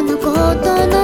のことの